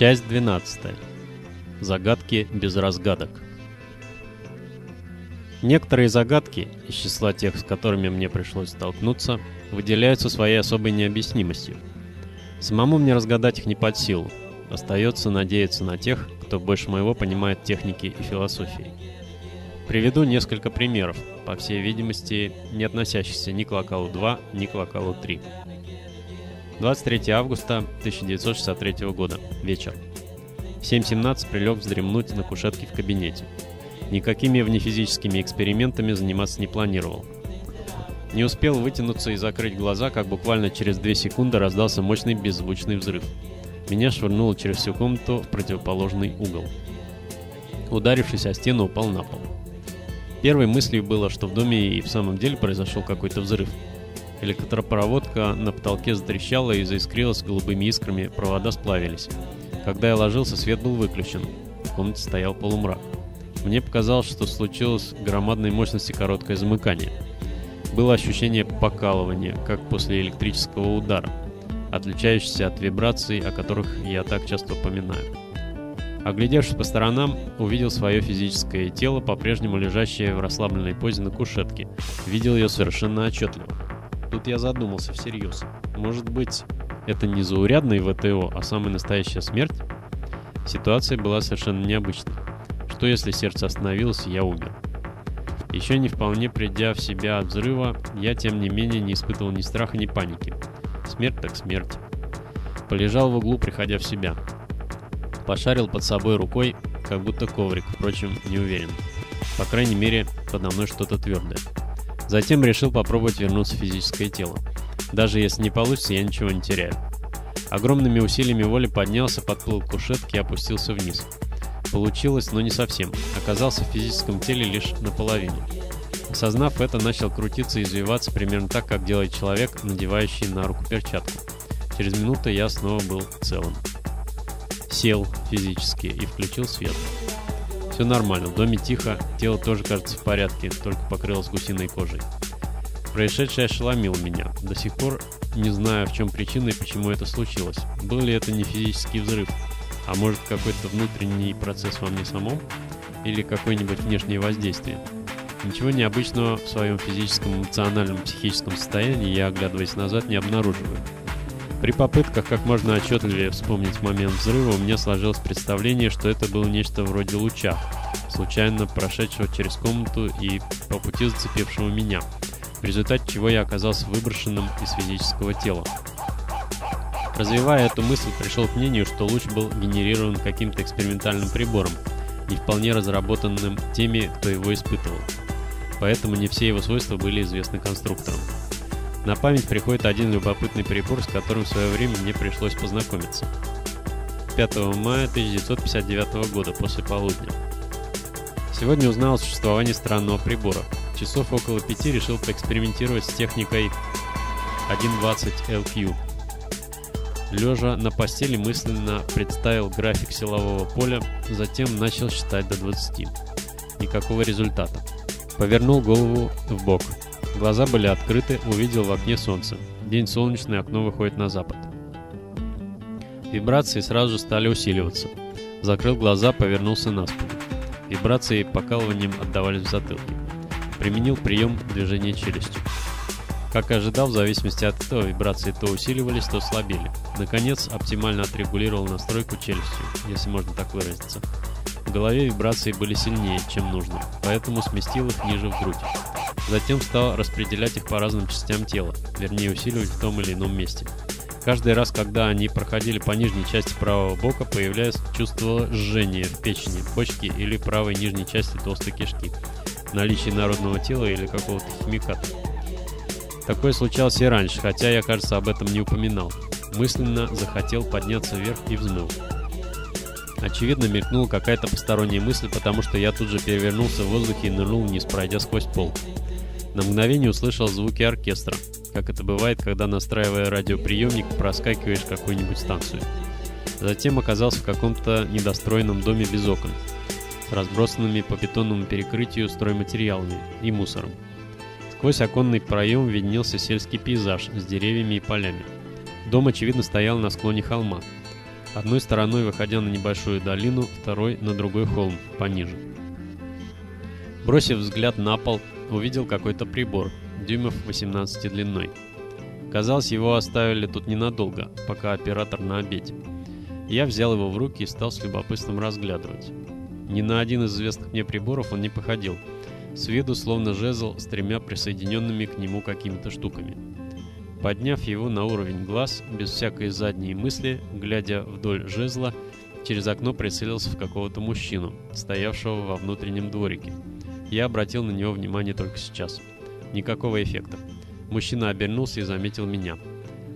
Часть 12. Загадки без разгадок. Некоторые загадки, из числа тех, с которыми мне пришлось столкнуться, выделяются своей особой необъяснимостью. Самому мне разгадать их не под силу. Остается надеяться на тех, кто больше моего понимает техники и философии. Приведу несколько примеров, по всей видимости, не относящихся ни к локалу 2, ни к локалу 3. 23 августа 1963 года. Вечер. В 7.17 прилег вздремнуть на кушетке в кабинете. Никакими внефизическими экспериментами заниматься не планировал. Не успел вытянуться и закрыть глаза, как буквально через 2 секунды раздался мощный беззвучный взрыв. Меня швырнуло через всю комнату в противоположный угол. Ударившись о стену, упал на пол. Первой мыслью было, что в доме и в самом деле произошел какой-то взрыв. Электропроводка на потолке затрещала и заискрилась голубыми искрами, провода сплавились. Когда я ложился, свет был выключен. В комнате стоял полумрак. Мне показалось, что случилось громадной мощности короткое замыкание. Было ощущение покалывания, как после электрического удара, отличающееся от вибраций, о которых я так часто упоминаю. Оглядевшись по сторонам, увидел свое физическое тело, по-прежнему лежащее в расслабленной позе на кушетке. Видел ее совершенно отчетливо. Тут я задумался всерьез. Может быть, это не заурядный ВТО, а самая настоящая смерть? Ситуация была совершенно необычной. Что если сердце остановилось я умер? Еще не вполне придя в себя от взрыва, я тем не менее не испытывал ни страха, ни паники. Смерть так смерть. Полежал в углу, приходя в себя. Пошарил под собой рукой, как будто коврик, впрочем, не уверен. По крайней мере, подо мной что-то твердое. Затем решил попробовать вернуться в физическое тело. Даже если не получится, я ничего не теряю. Огромными усилиями воли поднялся, подплыл к кушетке и опустился вниз. Получилось, но не совсем. Оказался в физическом теле лишь наполовину. Осознав это, начал крутиться и извиваться примерно так, как делает человек, надевающий на руку перчатку. Через минуту я снова был целым сел физически и включил свет. Все нормально, в доме тихо, тело тоже кажется в порядке, только покрылось гусиной кожей. Происшедшее ошеломило меня. До сих пор не знаю, в чем причина и почему это случилось. Был ли это не физический взрыв, а может какой-то внутренний процесс во мне самом? Или какое-нибудь внешнее воздействие? Ничего необычного в своем физическом, эмоциональном, психическом состоянии я, оглядываясь назад, не обнаруживаю. При попытках как можно отчетливее вспомнить момент взрыва, у меня сложилось представление, что это было нечто вроде луча, случайно прошедшего через комнату и по пути зацепившего меня, в результате чего я оказался выброшенным из физического тела. Развивая эту мысль, пришел к мнению, что луч был генерирован каким-то экспериментальным прибором, не вполне разработанным теми, кто его испытывал. Поэтому не все его свойства были известны конструкторам. На память приходит один любопытный прибор, с которым в свое время мне пришлось познакомиться. 5 мая 1959 года, после полудня. Сегодня узнал о существовании странного прибора. Часов около пяти решил поэкспериментировать с техникой 1.20 LQ. Лежа на постели мысленно представил график силового поля, затем начал считать до 20. Никакого результата. Повернул голову в бок. Глаза были открыты, увидел в окне солнце. День солнечный, окно выходит на запад. Вибрации сразу же стали усиливаться. Закрыл глаза, повернулся на спину. Вибрации покалыванием отдавались в затылке. Применил прием движения челюстью. Как и ожидал, в зависимости от этого вибрации то усиливались, то слабели. Наконец, оптимально отрегулировал настройку челюстью, если можно так выразиться. В голове вибрации были сильнее, чем нужно, поэтому сместил их ниже в грудь. Затем стал распределять их по разным частям тела, вернее усиливать в том или ином месте. Каждый раз, когда они проходили по нижней части правого бока, появлялось чувство жжения в печени, почке или правой нижней части толстой кишки, наличие народного тела или какого-то химиката. Такое случалось и раньше, хотя я, кажется, об этом не упоминал. Мысленно захотел подняться вверх и взмыл. Очевидно, мелькнула какая-то посторонняя мысль, потому что я тут же перевернулся в воздухе и нырнул вниз, пройдя сквозь пол. На мгновение услышал звуки оркестра, как это бывает, когда, настраивая радиоприемник, проскакиваешь какую-нибудь станцию. Затем оказался в каком-то недостроенном доме без окон, с разбросанными по бетонному перекрытию стройматериалами и мусором. Сквозь оконный проем виднелся сельский пейзаж с деревьями и полями. Дом, очевидно, стоял на склоне холма. одной стороной выходя на небольшую долину, второй на другой холм, пониже. Бросив взгляд на пол, увидел какой-то прибор, дюймов 18 длиной. Казалось, его оставили тут ненадолго, пока оператор на обеде. Я взял его в руки и стал с любопытством разглядывать. Ни на один из известных мне приборов он не походил. С виду словно жезл с тремя присоединенными к нему какими-то штуками. Подняв его на уровень глаз, без всякой задней мысли, глядя вдоль жезла, через окно прицелился в какого-то мужчину, стоявшего во внутреннем дворике. Я обратил на него внимание только сейчас. Никакого эффекта. Мужчина обернулся и заметил меня.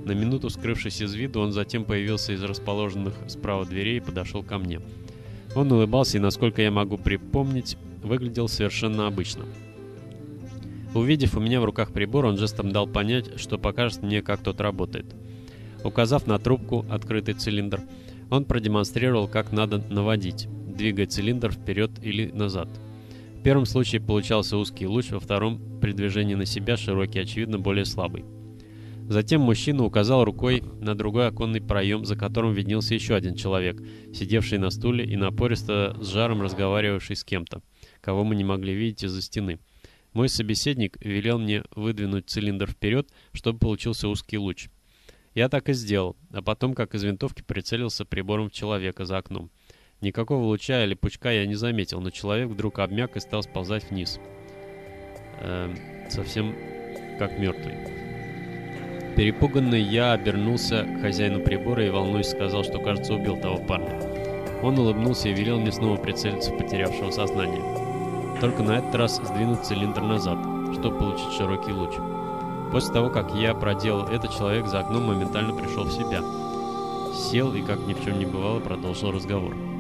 На минуту скрывшись из виду, он затем появился из расположенных справа дверей и подошел ко мне. Он улыбался и, насколько я могу припомнить, выглядел совершенно обычно. Увидев у меня в руках прибор, он жестом дал понять, что покажет мне, как тот работает. Указав на трубку, открытый цилиндр, он продемонстрировал, как надо наводить, двигая цилиндр вперед или назад. Первом случае получался узкий луч, во втором – при движении на себя широкий, очевидно, более слабый. Затем мужчина указал рукой на другой оконный проем, за которым виднелся еще один человек, сидевший на стуле и напористо с жаром разговаривавший с кем-то, кого мы не могли видеть из-за стены. Мой собеседник велел мне выдвинуть цилиндр вперед, чтобы получился узкий луч. Я так и сделал, а потом, как из винтовки, прицелился прибором в человека за окном. Никакого луча или пучка я не заметил, но человек вдруг обмяк и стал сползать вниз. Эм, совсем как мертвый. Перепуганный я обернулся к хозяину прибора и, волнуясь, сказал, что, кажется, убил того парня. Он улыбнулся и велел мне снова прицелиться в потерявшего сознание только на этот раз сдвинуть цилиндр назад, чтобы получить широкий луч. После того, как я проделал это, человек за окном моментально пришел в себя. Сел и, как ни в чем не бывало, продолжил разговор.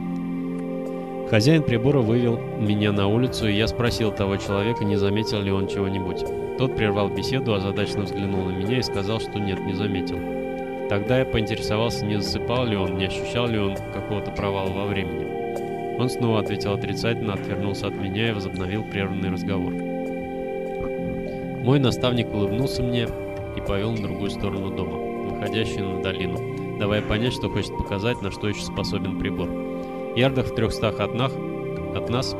Хозяин прибора вывел меня на улицу, и я спросил того человека, не заметил ли он чего-нибудь. Тот прервал беседу, озадаченно взглянул на меня и сказал, что нет, не заметил. Тогда я поинтересовался, не засыпал ли он, не ощущал ли он какого-то провала во времени. Он снова ответил отрицательно, отвернулся от меня и возобновил прерванный разговор. Мой наставник улыбнулся мне и повел на другую сторону дома, выходящую на долину, давая понять, что хочет показать, на что еще способен прибор. Ярдах в трехстах от, нах, от нас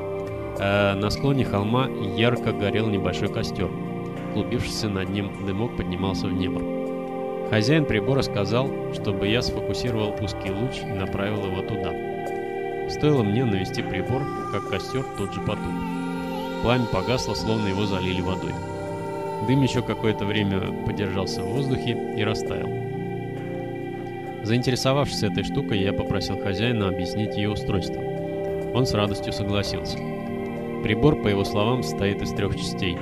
э, на склоне холма ярко горел небольшой костер. Клубившийся над ним дымок поднимался в небо. Хозяин прибора сказал, чтобы я сфокусировал узкий луч и направил его туда. Стоило мне навести прибор, как костер тут же потух. Пламя погасло, словно его залили водой. Дым еще какое-то время подержался в воздухе и растаял. Заинтересовавшись этой штукой, я попросил хозяина объяснить ее устройство. Он с радостью согласился. Прибор, по его словам, состоит из трех частей.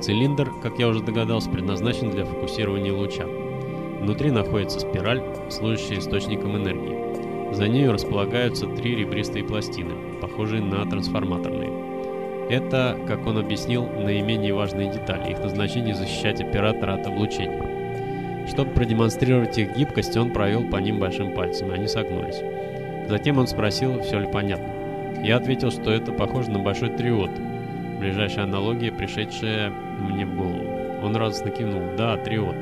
Цилиндр, как я уже догадался, предназначен для фокусирования луча. Внутри находится спираль, служащая источником энергии. За нею располагаются три ребристые пластины, похожие на трансформаторные. Это, как он объяснил, наименее важные детали. Их назначение защищать оператора от облучения. Чтобы продемонстрировать их гибкость, он провел по ним большим пальцем, и они согнулись. Затем он спросил, все ли понятно. Я ответил, что это похоже на большой триод. Ближайшая аналогия, пришедшая мне в голову. Он радостно кивнул. Да, триод.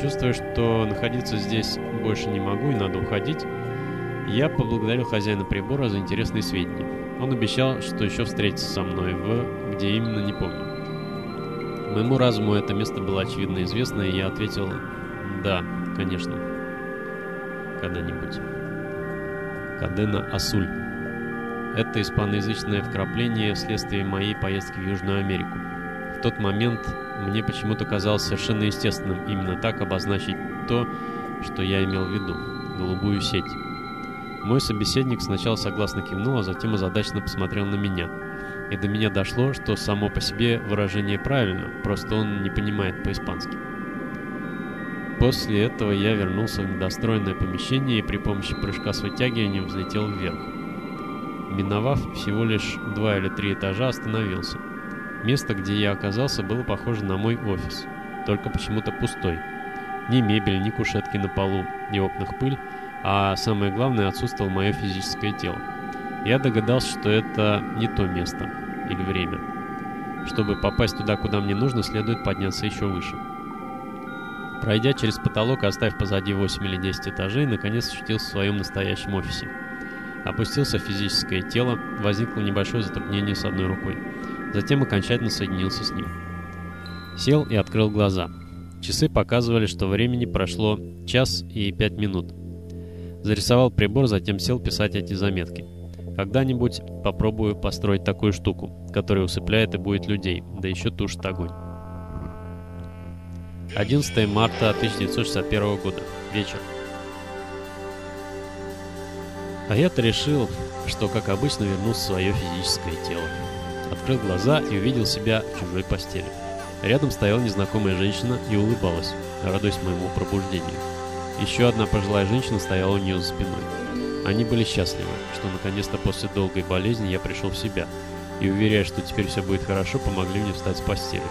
Чувствуя, что находиться здесь больше не могу и надо уходить, я поблагодарил хозяина прибора за интересные сведения. Он обещал, что еще встретится со мной в... где именно, не помню. Моему разуму это место было очевидно известно, и я ответил «Да, конечно, когда-нибудь». Кадена Асуль. Это испаноязычное вкрапление вследствие моей поездки в Южную Америку. В тот момент мне почему-то казалось совершенно естественным именно так обозначить то, что я имел в виду – голубую сеть. Мой собеседник сначала согласно кивнул, а затем озадаченно посмотрел на меня. И до меня дошло, что само по себе выражение правильно, просто он не понимает по-испански. После этого я вернулся в недостроенное помещение и при помощи прыжка с вытягиванием взлетел вверх. Миновав всего лишь два или три этажа, остановился. Место, где я оказался, было похоже на мой офис, только почему-то пустой. Ни мебель, ни кушетки на полу, ни окнах пыль, а самое главное, отсутствовало мое физическое тело. Я догадался, что это не то место или время. Чтобы попасть туда, куда мне нужно, следует подняться еще выше. Пройдя через потолок, оставив позади 8 или 10 этажей, наконец очутился в своем настоящем офисе. Опустился в физическое тело, возникло небольшое затруднение с одной рукой. Затем окончательно соединился с ним. Сел и открыл глаза. Часы показывали, что времени прошло час и пять минут. Зарисовал прибор, затем сел писать эти заметки. Когда-нибудь попробую построить такую штуку, которая усыпляет и будет людей, да еще тушит огонь. 11 марта 1961 года. Вечер. А я-то решил, что, как обычно, вернусь в свое физическое тело. Открыл глаза и увидел себя в чужой постели. Рядом стояла незнакомая женщина и улыбалась, радуясь моему пробуждению. Еще одна пожилая женщина стояла у нее за спиной. Они были счастливы, что наконец-то после долгой болезни я пришел в себя, и, уверяя, что теперь все будет хорошо, помогли мне встать с постели.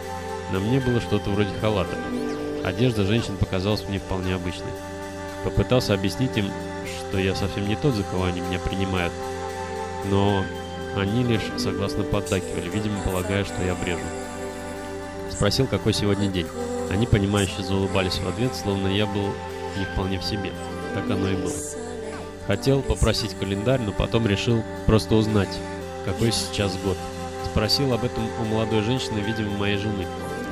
На мне было что-то вроде халата. Одежда женщин показалась мне вполне обычной. Попытался объяснить им, что я совсем не тот, за кого они меня принимают, но они лишь согласно поддакивали, видимо, полагая, что я брежу. Спросил, какой сегодня день. Они, понимающе заулыбались в ответ, словно я был не вполне в себе. Так оно и было. Хотел попросить календарь, но потом решил просто узнать, какой сейчас год. Спросил об этом у молодой женщины, видимо, моей жены.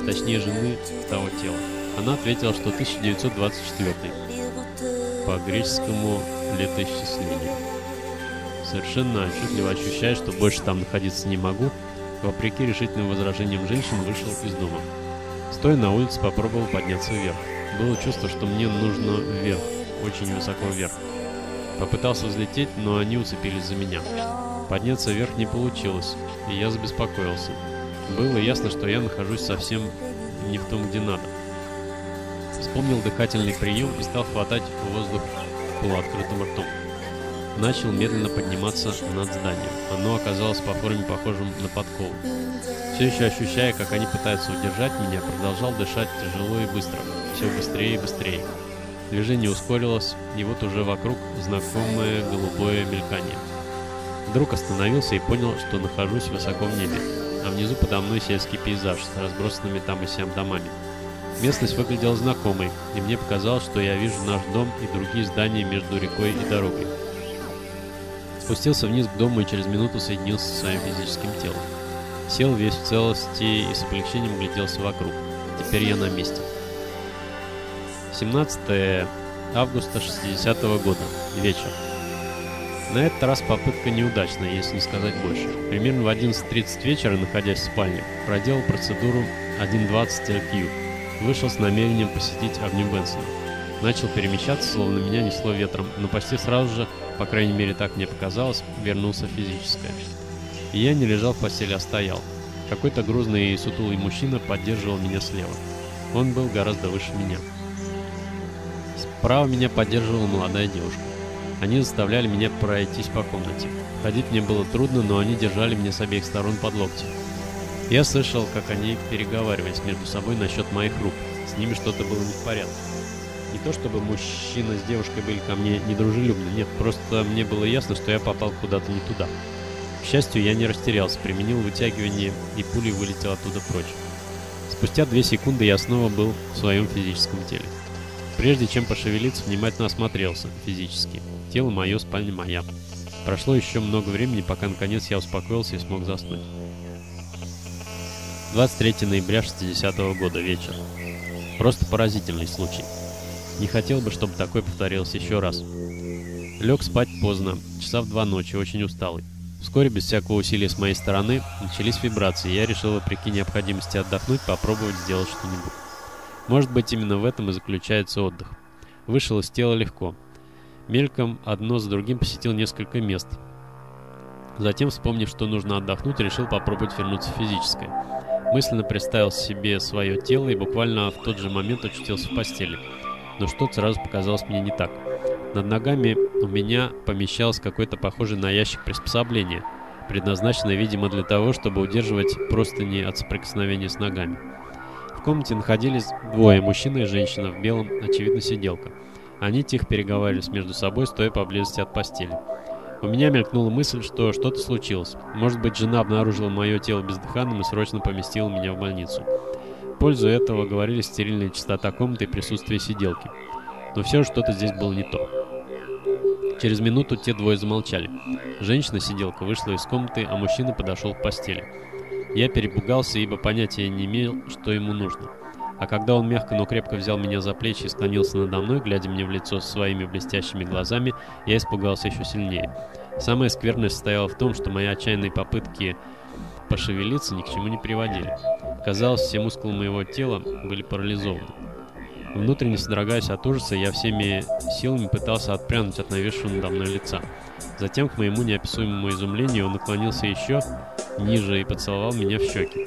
Точнее, жены того тела. Она ответила, что 1924 по греческому летоисчислению. Совершенно отчетливо ощущая, что больше там находиться не могу, вопреки решительным возражениям женщин, вышел из дома. Стоя на улице, попробовал подняться вверх. Было чувство, что мне нужно вверх, очень высоко вверх. Попытался взлететь, но они уцепились за меня. Подняться вверх не получилось, и я забеспокоился. Было ясно, что я нахожусь совсем не в том, где надо. Вспомнил дыхательный прием и стал хватать воздух полуоткрытым ртом. Начал медленно подниматься над зданием. Оно оказалось по форме похожим на подкову. Все еще ощущая, как они пытаются удержать меня, продолжал дышать тяжело и быстро. Все быстрее и быстрее. Движение ускорилось, и вот уже вокруг знакомое голубое мелькание. Вдруг остановился и понял, что нахожусь высоко в небе, а внизу подо мной сельский пейзаж с разбросанными там и сям домами. Местность выглядела знакомой, и мне показалось, что я вижу наш дом и другие здания между рекой и дорогой. Спустился вниз к дому и через минуту соединился со своим физическим телом. Сел весь в целости и с облегчением гляделся вокруг. Теперь я на месте. 17 августа 60 -го года. Вечер. На этот раз попытка неудачная, если не сказать больше. Примерно в 11.30 вечера, находясь в спальне, проделал процедуру 1.20 LQ. Вышел с намерением посетить Авню Бенсона. Начал перемещаться, словно меня несло ветром, но почти сразу же, по крайней мере так мне показалось, вернулся физическое. И я не лежал в постели, а стоял. Какой-то грузный и сутулый мужчина поддерживал меня слева. Он был гораздо выше меня. Справа меня поддерживала молодая девушка. Они заставляли меня пройтись по комнате. Ходить мне было трудно, но они держали меня с обеих сторон под локти. Я слышал, как они переговаривались между собой насчет моих рук. С ними что-то было не в порядке. Не то чтобы мужчина с девушкой были ко мне недружелюбны, нет, просто мне было ясно, что я попал куда-то не туда. К счастью, я не растерялся, применил вытягивание, и пулей вылетел оттуда прочь. Спустя две секунды я снова был в своем физическом теле. Прежде чем пошевелиться, внимательно осмотрелся физически. Тело мое, спальня моя. Прошло еще много времени, пока наконец я успокоился и смог заснуть. 23 ноября 60 -го года, вечер. Просто поразительный случай. Не хотел бы, чтобы такой повторился еще раз. Лег спать поздно, часа в два ночи, очень усталый. Вскоре, без всякого усилия с моей стороны, начались вибрации, я решил, вопреки необходимости отдохнуть, попробовать сделать что-нибудь. Может быть, именно в этом и заключается отдых. Вышел из тела легко. Мельком одно за другим посетил несколько мест. Затем, вспомнив, что нужно отдохнуть, решил попробовать вернуться в физическое. Мысленно представил себе свое тело и буквально в тот же момент очутился в постели. Но что-то сразу показалось мне не так. Над ногами у меня помещалось какое-то похожее на ящик приспособление, предназначенное, видимо, для того, чтобы удерживать простыни от соприкосновения с ногами. В комнате находились двое, мужчина и женщина в белом, очевидно, сиделка. Они тихо переговаривались между собой, стоя поблизости от постели. У меня мелькнула мысль, что что-то случилось. Может быть, жена обнаружила мое тело бездыханным и срочно поместила меня в больницу. пользу этого говорили стерильная чистота комнаты и присутствие сиделки. Но все что-то здесь было не то. Через минуту те двое замолчали. Женщина-сиделка вышла из комнаты, а мужчина подошел к постели. Я перепугался, ибо понятия не имел, что ему нужно. А когда он мягко, но крепко взял меня за плечи и склонился надо мной, глядя мне в лицо своими блестящими глазами, я испугался еще сильнее. Самое скверное состояло в том, что мои отчаянные попытки пошевелиться ни к чему не приводили. Казалось, все мускулы моего тела были парализованы. Внутренне содрогаясь от ужаса, я всеми силами пытался отпрянуть от нависшего надо мной лица. Затем, к моему неописуемому изумлению, он наклонился еще ниже и поцеловал меня в щеки.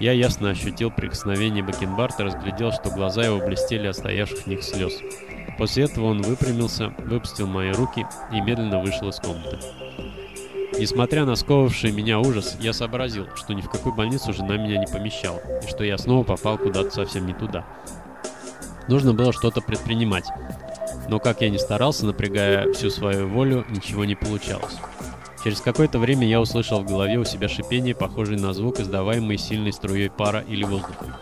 Я ясно ощутил прикосновение Бакенбарта разглядел, что глаза его блестели от стоявших в них слез. После этого он выпрямился, выпустил мои руки и медленно вышел из комнаты. Несмотря на сковавший меня ужас, я сообразил, что ни в какую больницу жена меня не помещала, и что я снова попал куда-то совсем не туда. Нужно было что-то предпринимать. Но как я ни старался, напрягая всю свою волю, ничего не получалось. Через какое-то время я услышал в голове у себя шипение, похожее на звук, издаваемый сильной струей пара или воздуха.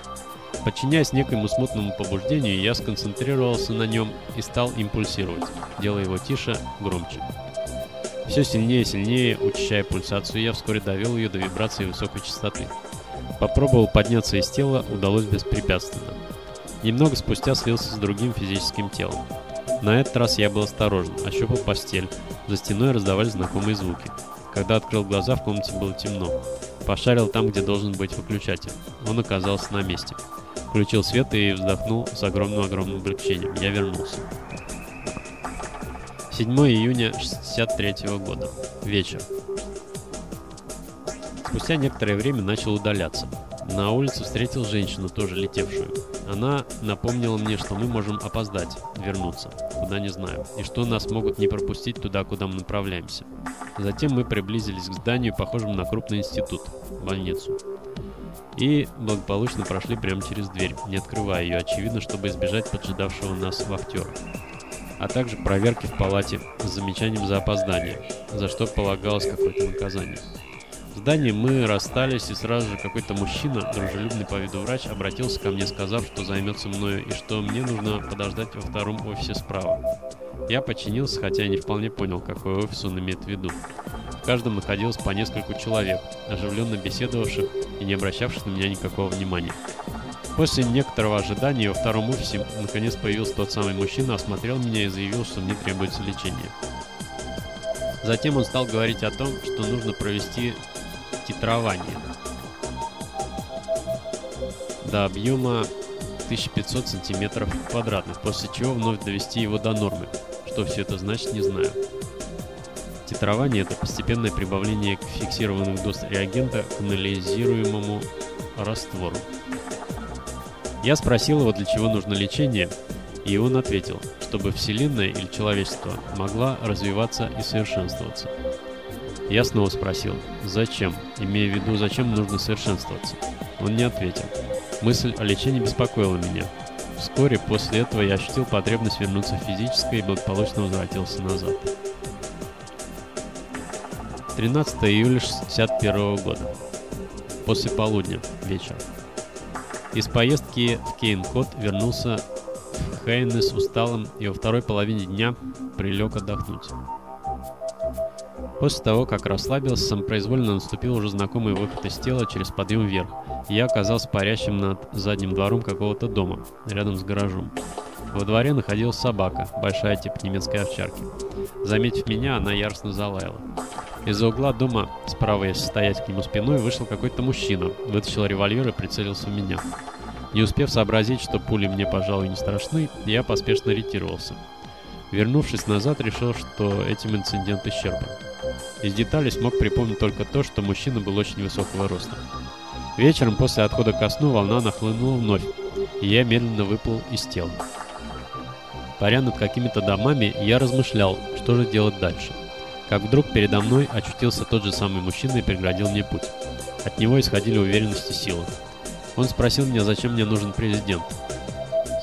Подчиняясь некоему смутному побуждению, я сконцентрировался на нем и стал импульсировать, делая его тише, громче. Все сильнее и сильнее, учащая пульсацию, я вскоре довел ее до вибрации высокой частоты. Попробовал подняться из тела, удалось беспрепятственно. Немного спустя слился с другим физическим телом. На этот раз я был осторожен, ощупал постель. За стеной раздавались знакомые звуки. Когда открыл глаза, в комнате было темно. Пошарил там, где должен быть выключатель. Он оказался на месте. Включил свет и вздохнул с огромным-огромным облегчением. Я вернулся. 7 июня 63 года. Вечер. Спустя некоторое время начал удаляться. На улице встретил женщину, тоже летевшую. Она напомнила мне, что мы можем опоздать, вернуться, куда не знаю, и что нас могут не пропустить туда, куда мы направляемся. Затем мы приблизились к зданию, похожему на крупный институт, больницу. И благополучно прошли прямо через дверь, не открывая ее, очевидно, чтобы избежать поджидавшего нас вахтера. А также проверки в палате с замечанием за опоздание, за что полагалось какое-то наказание. Здании мы расстались, и сразу же какой-то мужчина, дружелюбный по виду врач, обратился ко мне, сказав, что займется мною и что мне нужно подождать во втором офисе справа. Я подчинился, хотя не вполне понял, какой офис он имеет в виду. В каждом находилось по нескольку человек, оживленно беседовавших и не обращавших на меня никакого внимания. После некоторого ожидания во втором офисе наконец появился тот самый мужчина, осмотрел меня и заявил, что мне требуется лечение. Затем он стал говорить о том, что нужно провести титрование до объема 1500 сантиметров квадратных, после чего вновь довести его до нормы. Что все это значит, не знаю. Титрование – это постепенное прибавление к фиксированных доз реагента к анализируемому раствору. Я спросил его, для чего нужно лечение, и он ответил, чтобы Вселенная или человечество могла развиваться и совершенствоваться. Я снова спросил, зачем, имея в виду, зачем нужно совершенствоваться. Он не ответил. Мысль о лечении беспокоила меня. Вскоре после этого я ощутил потребность вернуться в физическое и благополучно возвратился назад. 13 июля 61 года. После полудня, вечер. Из поездки в Кейн-Кот вернулся Хейнес усталым и во второй половине дня прилег отдохнуть. После того, как расслабился, самопроизвольно наступил уже знакомый выход из тела через подъем вверх, и я оказался парящим над задним двором какого-то дома, рядом с гаражом. Во дворе находилась собака, большая типа немецкой овчарки. Заметив меня, она яростно залаяла. Из-за угла дома, справа если стоять к нему спиной, вышел какой-то мужчина, вытащил револьвер и прицелился в меня. Не успев сообразить, что пули мне, пожалуй, не страшны, я поспешно ретировался. Вернувшись назад, решил, что этим инцидент исчерпан. Из деталей смог припомнить только то, что мужчина был очень высокого роста. Вечером после отхода ко сну волна нахлынула вновь, и я медленно выплыл из тела. Паря над какими-то домами, я размышлял, что же делать дальше. Как вдруг передо мной очутился тот же самый мужчина и преградил мне путь. От него исходили уверенность и сила. Он спросил меня, зачем мне нужен президент.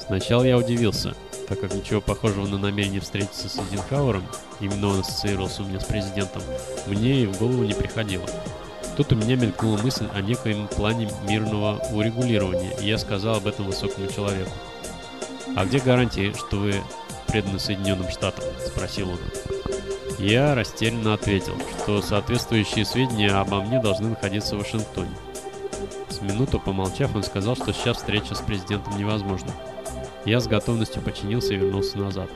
Сначала я удивился, так как ничего похожего на намерение встретиться с Эйзенхауэром, именно он ассоциировался у меня с президентом, мне и в голову не приходило. Тут у меня мелькнула мысль о некоем плане мирного урегулирования, и я сказал об этом высокому человеку. «А где гарантии, что вы преданы Соединенным Штатам?» – спросил он. Я растерянно ответил, что соответствующие сведения обо мне должны находиться в Вашингтоне. С минуту помолчав, он сказал, что сейчас встреча с президентом невозможна. Я с готовностью подчинился и вернулся назад.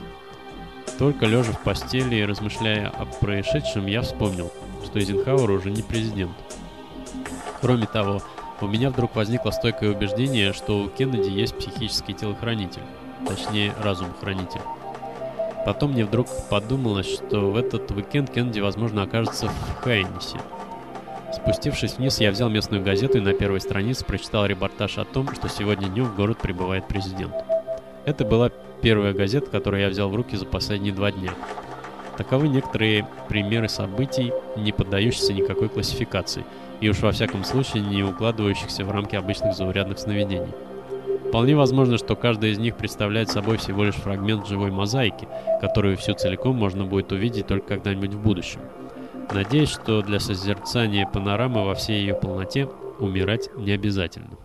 Только лежа в постели и размышляя о происшедшем, я вспомнил, что Эйзенхауэр уже не президент. Кроме того, у меня вдруг возникло стойкое убеждение, что у Кеннеди есть психический телохранитель, точнее разум-хранитель. Потом мне вдруг подумалось, что в этот уикенд Кеннеди, возможно, окажется в Хайнисе. Спустившись вниз, я взял местную газету и на первой странице прочитал репортаж о том, что сегодня днем в город прибывает президент. Это была первая газета, которую я взял в руки за последние два дня. Таковы некоторые примеры событий, не поддающиеся никакой классификации, и уж во всяком случае не укладывающихся в рамки обычных заурядных сновидений. Вполне возможно, что каждый из них представляет собой всего лишь фрагмент живой мозаики, которую всю целиком можно будет увидеть только когда-нибудь в будущем. Надеюсь, что для созерцания панорамы во всей ее полноте умирать не обязательно.